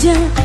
时间。